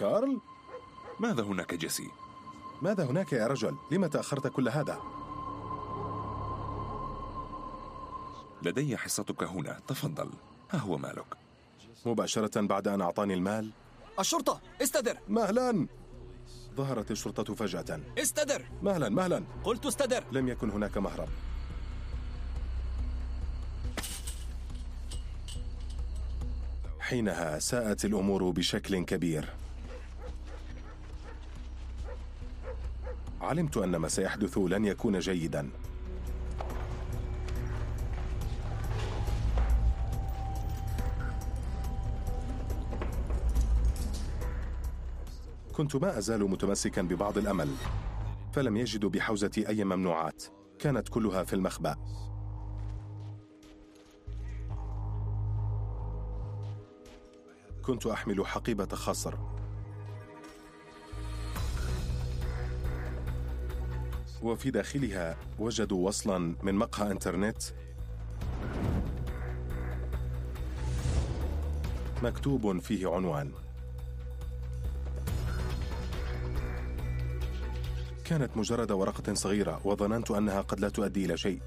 كارل؟ ماذا هناك جيسي؟ ماذا هناك يا رجل؟ لم تأخرت كل هذا؟ لدي حصتك هنا تفضل. ها هو مالك؟ مباشرة بعد أن أعطاني المال. الشرطة! استدر! مهلا! ظهرت الشرطة فجأة. استدر! مهلا مهلا! قلت استدر! لم يكن هناك مهرب. حينها ساءت الأمور بشكل كبير. علمت أن ما سيحدث لن يكون جيدا. كنت ما أزال متمسكا ببعض الأمل فلم يجدوا بحوزتي أي ممنوعات. كانت كلها في المخبأ. كنت أحمل حقيبة خصر. وفي داخلها وجدوا وصلا من مقهى انترنت. مكتوب فيه عنوان. كانت مجرد ورقة صغيرة وظننت أنها قد لا تؤدي إلى شيء.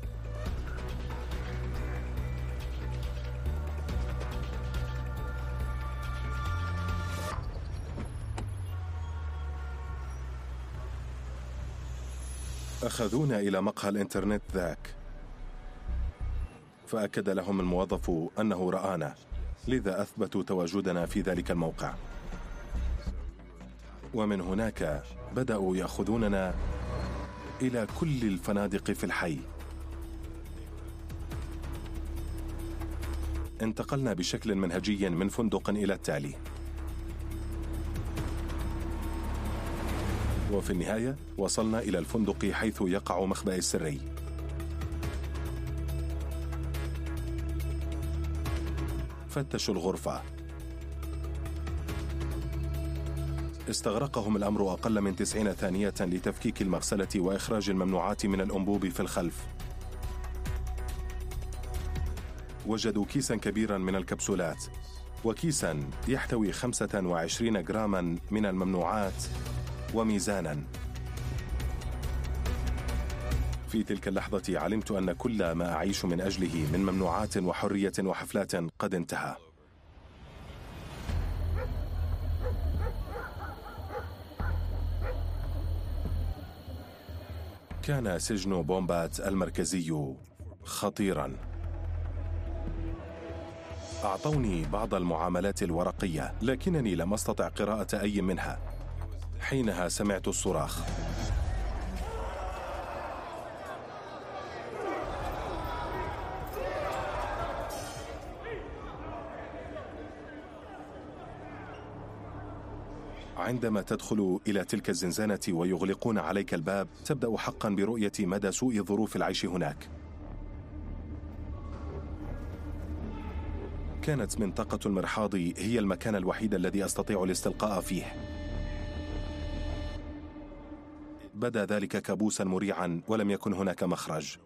أخذونا إلى مقهى الإنترنت ذاك. فأكد لهم الموظف أنه رآنا لذا أثبتوا تواجدنا في ذلك الموقع. ومن هناك بدأوا يأخذوننا إلى كل الفنادق في الحي. انتقلنا بشكل منهجي من فندق إلى التالي. وفي النهاية وصلنا إلى الفندق حيث يقع مخبأ السري. فتشوا الغرفة. استغرقهم الأمر أقل من تسعين ثانية لتفكيك المغسلة وإخراج الممنوعات من الأنبوب في الخلف. وجدوا كيسا كبيرا من الكبسولات. وكيسا يحتوي 25 جراما من الممنوعات. وميزانا. في تلك اللحظة علمت أن كل ما أعيش من أجله من ممنوعات وحرية وحفلات قد انتهى. كان سجن بومبات المركزي خطيرا. أعطوني بعض المعاملات الورقية لكنني لم أستطع قراءة أي منها. حينها سمعت الصراخ. عندما تدخل إلى تلك الزنزانة ويغلقون عليك الباب تبدأ حقا برؤية مدى سوء ظروف العيش هناك. كانت منطقة المرحاض هي المكان الوحيد الذي أستطيع الاستلقاء فيه. بدا ذلك كابوسا مريعا ولم يكن هناك مخرج.